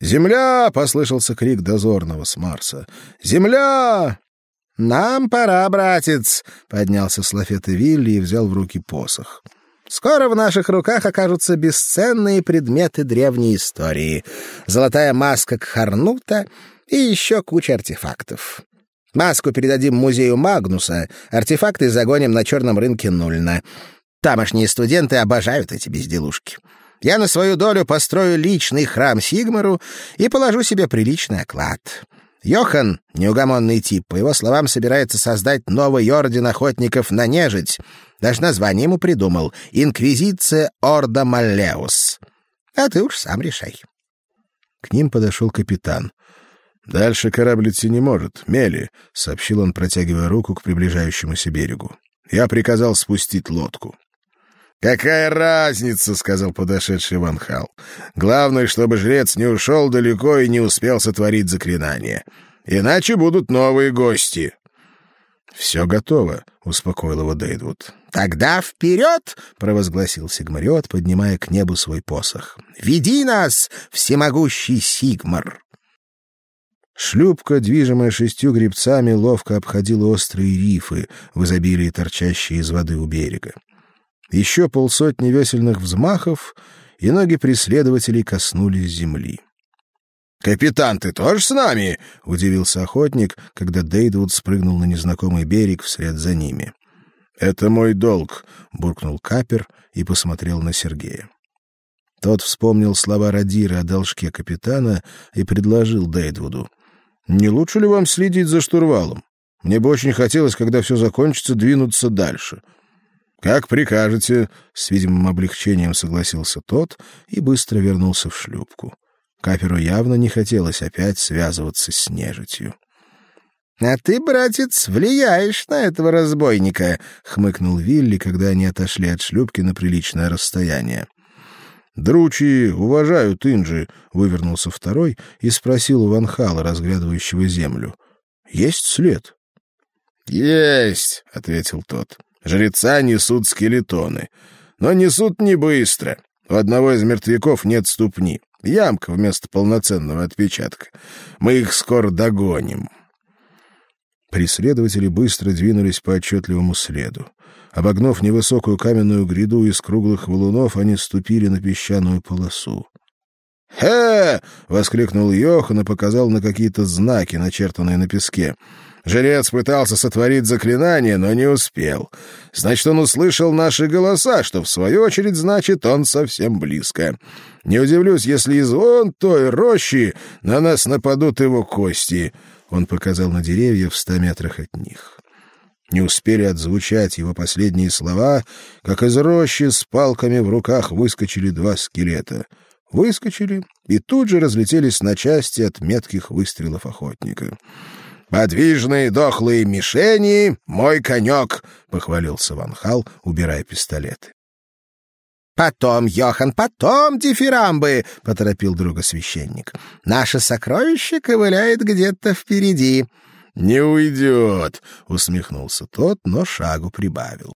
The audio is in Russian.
«Земля!» — послышался крик дозорного с Марса. «Земля!» «Нам пора, братец!» — поднялся с лафеты Вилли и взял в руки посох. «Скоро в наших руках окажутся бесценные предметы древней истории. Золотая маска Кхарнута и еще куча артефактов. Маску передадим музею Магнуса, артефакты загоним на черном рынке Нульна. Тамошние студенты обожают эти безделушки. Я на свою долю построю личный храм Сигмару и положу себе приличный оклад. Йохан, неугомонный тип, по его словам, собирается создать новый орден охотников на нежить. Даже название ему придумал — «Инквизиция Орда Маллеус». А ты уж сам решай. К ним подошел капитан. «Дальше корабль идти не может. Мели», — сообщил он, протягивая руку к приближающемуся берегу. «Я приказал спустить лодку». «Какая разница?» — сказал подошедший Ван Хал. «Главное, чтобы жрец не ушел далеко и не успел сотворить заклинание. Иначе будут новые гости». «Все готово», — успокоил его Дейдвуд. «Тогда вперед!» — провозгласил Сигмариот, поднимая к небу свой посох. «Веди нас, всемогущий Сигмар!» Шлюпка, движимая шестью гребцами, ловко обходила острые рифы, в изобилии торчащие из воды у берега. Еще полсотни весельных взмахов, и ноги преследователей коснулись земли. «Капитан, ты тоже с нами?» — удивился охотник, когда Дейдвуд спрыгнул на незнакомый берег вслед за ними. «Это мой долг», — буркнул Капер и посмотрел на Сергея. Тот вспомнил слова Радира о должке капитана и предложил Дейдвуду. «Не лучше ли вам следить за штурвалом? Мне бы очень хотелось, когда все закончится, двинуться дальше». «Как прикажете», — с видимым облегчением согласился тот и быстро вернулся в шлюпку. Каперу явно не хотелось опять связываться с нежитью. «А ты, братец, влияешь на этого разбойника», — хмыкнул Вилли, когда они отошли от шлюпки на приличное расстояние. «Дручи уважают Инджи», — вывернулся второй и спросил у Ванхала, разглядывающего землю. «Есть след?» «Есть», — ответил тот. Жреца несут скелетоны. Но несут не быстро. У одного из мертвяков нет ступни. Ямка вместо полноценного отпечатка. Мы их скоро догоним. Преследователи быстро двинулись по отчетливому следу. Обогнув невысокую каменную гряду из круглых валунов, они ступили на песчаную полосу. «Хе!» — воскликнул Йохан и показал на какие-то знаки, начертанные на песке. Жрец пытался сотворить заклинание, но не успел. Значит, он услышал наши голоса, что, в свою очередь, значит, он совсем близко. Не удивлюсь, если из вон той рощи на нас нападут его кости. Он показал на деревья в ста метрах от них. Не успели отзвучать его последние слова, как из рощи с палками в руках выскочили два скелета. Выскочили и тут же разлетелись на части от метких выстрелов охотника. «Подвижные дохлые мишени — мой конек», — похвалился Ван Хал, убирая пистолеты. «Потом, Йохан, потом, дифирамбы!» — поторопил друга священник. «Наше сокровище ковыляет где-то впереди». «Не уйдет!» — усмехнулся тот, но шагу прибавил.